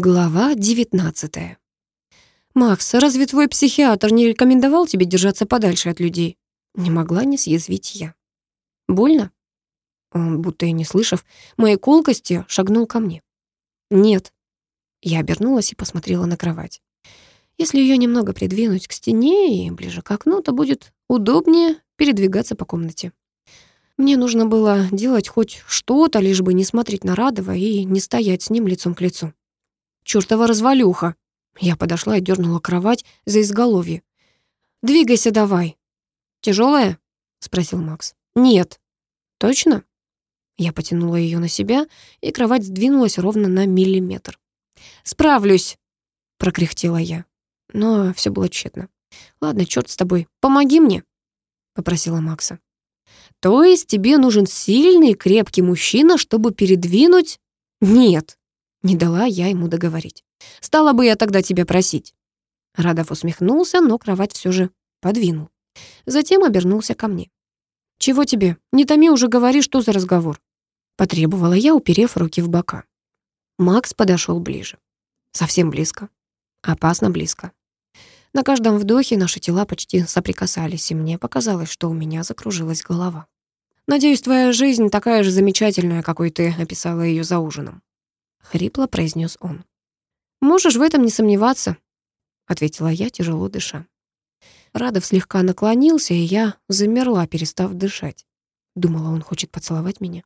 Глава 19 «Макс, разве твой психиатр не рекомендовал тебе держаться подальше от людей?» Не могла не съязвить я. «Больно?» Он, будто и не слышав моей колкости, шагнул ко мне. «Нет». Я обернулась и посмотрела на кровать. Если ее немного придвинуть к стене и ближе к окну, то будет удобнее передвигаться по комнате. Мне нужно было делать хоть что-то, лишь бы не смотреть на Радова и не стоять с ним лицом к лицу чёртова развалюха!» Я подошла и дернула кровать за изголовье. «Двигайся давай!» «Тяжелая?» — спросил Макс. «Нет». «Точно?» Я потянула ее на себя, и кровать сдвинулась ровно на миллиметр. «Справлюсь!» — прокряхтела я. Но все было тщетно. «Ладно, черт с тобой, помоги мне!» — попросила Макса. «То есть тебе нужен сильный, крепкий мужчина, чтобы передвинуть...» «Нет!» Не дала я ему договорить. Стала бы я тогда тебя просить. Радов усмехнулся, но кровать все же подвинул. Затем обернулся ко мне. «Чего тебе? Не томи уже, говори, что за разговор?» Потребовала я, уперев руки в бока. Макс подошел ближе. Совсем близко. Опасно близко. На каждом вдохе наши тела почти соприкасались, и мне показалось, что у меня закружилась голова. «Надеюсь, твоя жизнь такая же замечательная, какой ты описала ее за ужином». — хрипло произнес он. «Можешь в этом не сомневаться», — ответила я, тяжело дыша. Радов слегка наклонился, и я замерла, перестав дышать. Думала, он хочет поцеловать меня.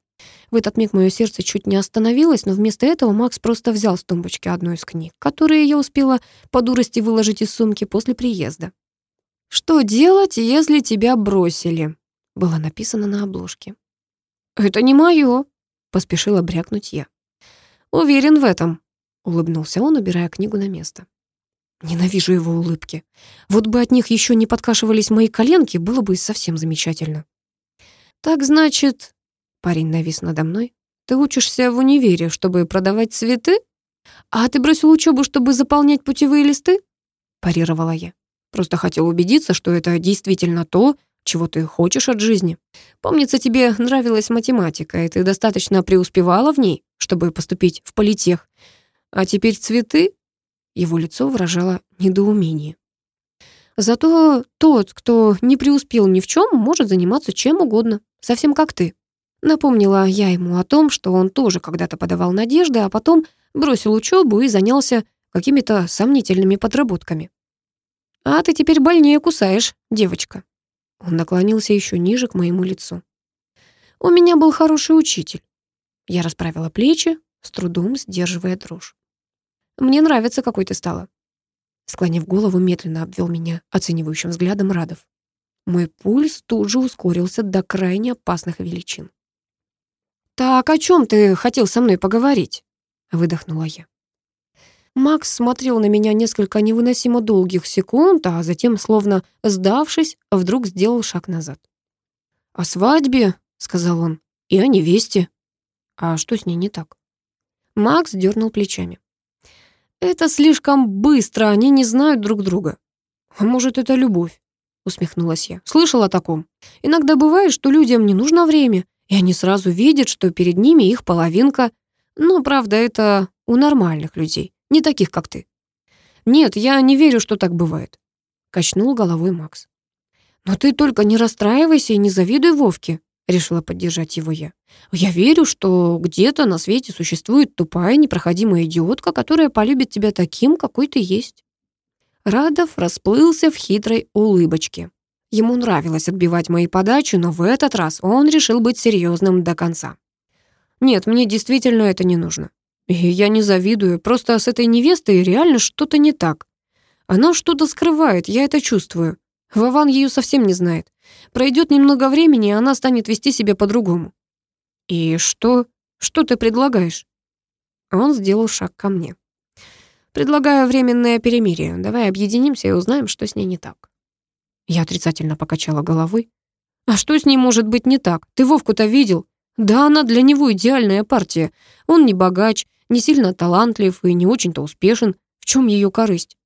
В этот миг мое сердце чуть не остановилось, но вместо этого Макс просто взял с тумбочки одну из книг, которые я успела по дурости выложить из сумки после приезда. «Что делать, если тебя бросили?» было написано на обложке. «Это не мое», — поспешила брякнуть я. «Уверен в этом», — улыбнулся он, убирая книгу на место. Ненавижу его улыбки. Вот бы от них еще не подкашивались мои коленки, было бы совсем замечательно. «Так значит...» — парень навис надо мной. «Ты учишься в универе, чтобы продавать цветы? А ты бросил учебу, чтобы заполнять путевые листы?» — парировала я. «Просто хотел убедиться, что это действительно то, чего ты хочешь от жизни. Помнится, тебе нравилась математика, и ты достаточно преуспевала в ней, чтобы поступить в политех. А теперь цветы?» Его лицо выражало недоумение. «Зато тот, кто не преуспел ни в чем, может заниматься чем угодно, совсем как ты». Напомнила я ему о том, что он тоже когда-то подавал надежды, а потом бросил учебу и занялся какими-то сомнительными подработками. «А ты теперь больнее кусаешь, девочка». Он наклонился еще ниже к моему лицу. «У меня был хороший учитель». Я расправила плечи, с трудом сдерживая дрожь. «Мне нравится, какой ты стала». Склонив голову, медленно обвел меня оценивающим взглядом Радов. Мой пульс тут же ускорился до крайне опасных величин. «Так о чем ты хотел со мной поговорить?» — выдохнула я. Макс смотрел на меня несколько невыносимо долгих секунд, а затем, словно сдавшись, вдруг сделал шаг назад. «О свадьбе», — сказал он, — «и о невесте». «А что с ней не так?» Макс дернул плечами. «Это слишком быстро, они не знают друг друга». «А может, это любовь?» — усмехнулась я. «Слышал о таком. Иногда бывает, что людям не нужно время, и они сразу видят, что перед ними их половинка. Но, правда, это у нормальных людей не таких, как ты. Нет, я не верю, что так бывает, качнул головой Макс. Но ты только не расстраивайся и не завидуй Вовке, решила поддержать его я. Я верю, что где-то на свете существует тупая, непроходимая идиотка, которая полюбит тебя таким, какой ты есть. Радов расплылся в хитрой улыбочке. Ему нравилось отбивать мои подачи, но в этот раз он решил быть серьезным до конца. Нет, мне действительно это не нужно. И я не завидую, просто с этой невестой реально что-то не так. Она что-то скрывает, я это чувствую. Вован ее совсем не знает. Пройдет немного времени, и она станет вести себя по-другому. И что? Что ты предлагаешь? Он сделал шаг ко мне. Предлагаю временное перемирие. Давай объединимся и узнаем, что с ней не так. Я отрицательно покачала головой. А что с ней может быть не так? Ты Вовку-то видел? Да, она для него идеальная партия. Он не богач, не сильно талантлив и не очень-то успешен. В чем ее корысть?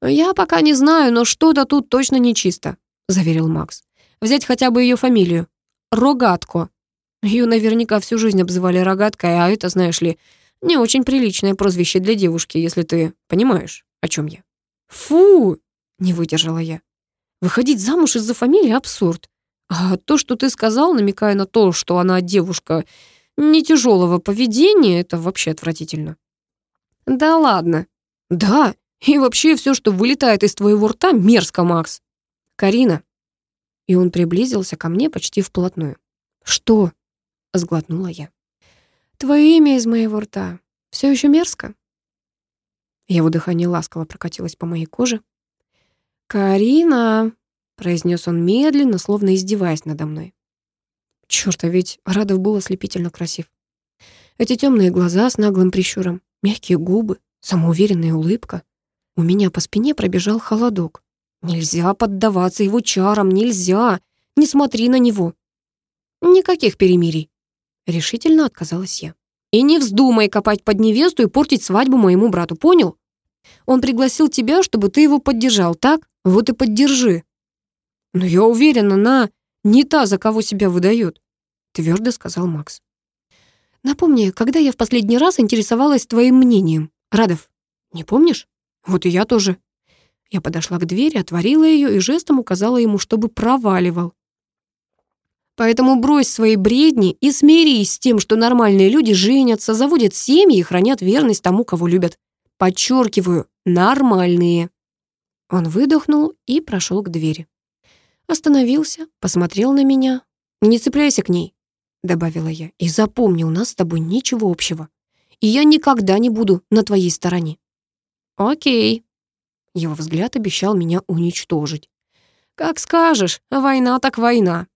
«Я пока не знаю, но что-то тут точно нечисто», — заверил Макс. «Взять хотя бы ее фамилию. Рогатко. Ее наверняка всю жизнь обзывали рогаткой, а это, знаешь ли, Не очень приличное прозвище для девушки, если ты понимаешь, о чем я. Фу, не выдержала я. Выходить замуж из-за фамилии абсурд. А то, что ты сказал, намекая на то, что она девушка не тяжелого поведения, это вообще отвратительно. Да ладно. Да, и вообще все, что вылетает из твоего рта, мерзко, Макс. Карина. И он приблизился ко мне почти вплотную. Что? Сглотнула я. Твое имя из моего рта. Все еще мерзко? Его дыхание ласково прокатилось по моей коже. «Карина!» — произнес он медленно, словно издеваясь надо мной. Чёрт, а ведь Радов был ослепительно красив. Эти темные глаза с наглым прищуром, мягкие губы, самоуверенная улыбка. У меня по спине пробежал холодок. Нельзя поддаваться его чарам, нельзя. Не смотри на него. Никаких перемирий. Решительно отказалась я. И не вздумай копать под невесту и портить свадьбу моему брату, понял? Он пригласил тебя, чтобы ты его поддержал, так? Вот и поддержи. Но я уверена, она не та, за кого себя выдает, твердо сказал Макс. Напомни, когда я в последний раз интересовалась твоим мнением, Радов, не помнишь? Вот и я тоже. Я подошла к двери, отворила ее и жестом указала ему, чтобы проваливал. Поэтому брось свои бредни и смирись с тем, что нормальные люди женятся, заводят семьи и хранят верность тому, кого любят. Подчеркиваю, нормальные. Он выдохнул и прошел к двери. Остановился, посмотрел на меня. «Не цепляйся к ней», — добавила я. «И запомни, у нас с тобой ничего общего. И я никогда не буду на твоей стороне». «Окей». Его взгляд обещал меня уничтожить. «Как скажешь, война так война».